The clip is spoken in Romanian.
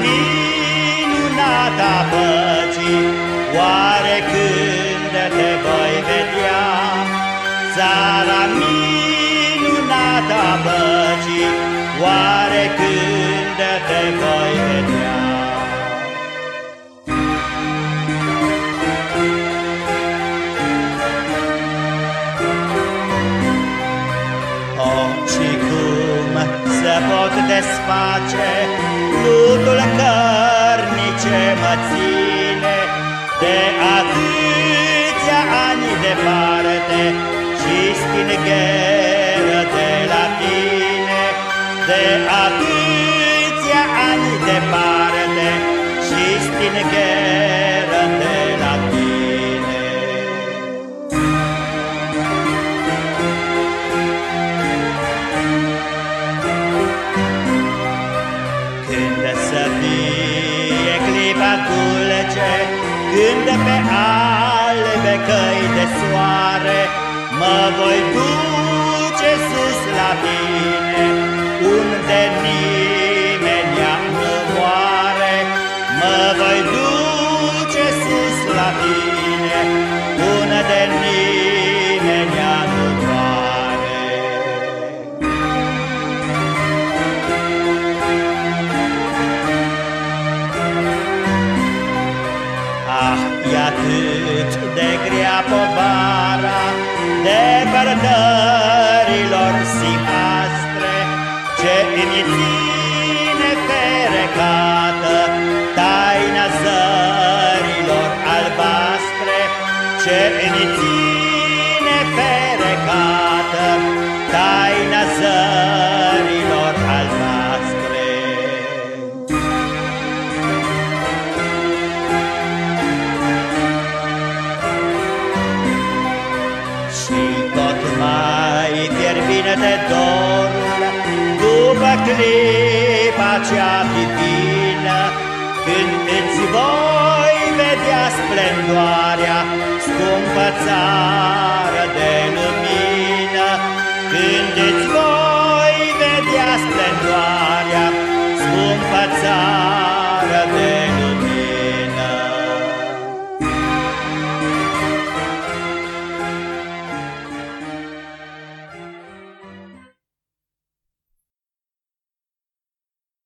Țara minunată a păcii, Oare când te voi vedea? Țara minunată a păcii, Oare când să pot desface Lutul cărnii ce mă ține. De atâția ani departe Și stingheră de la tine. De atâția dulce Când pe albe căi de soare Mă voi duce sus la tine Unde nimeni nu moare Mă voi duce sus la tine Unde nimeni povara Depărtărilor si astre Ce îmi ține ferecată Taina zărilor albastre Ce îmi ține ferecată fierbine de dorul După clipa cea divină Când îți voi vedea splendoarea Scumpă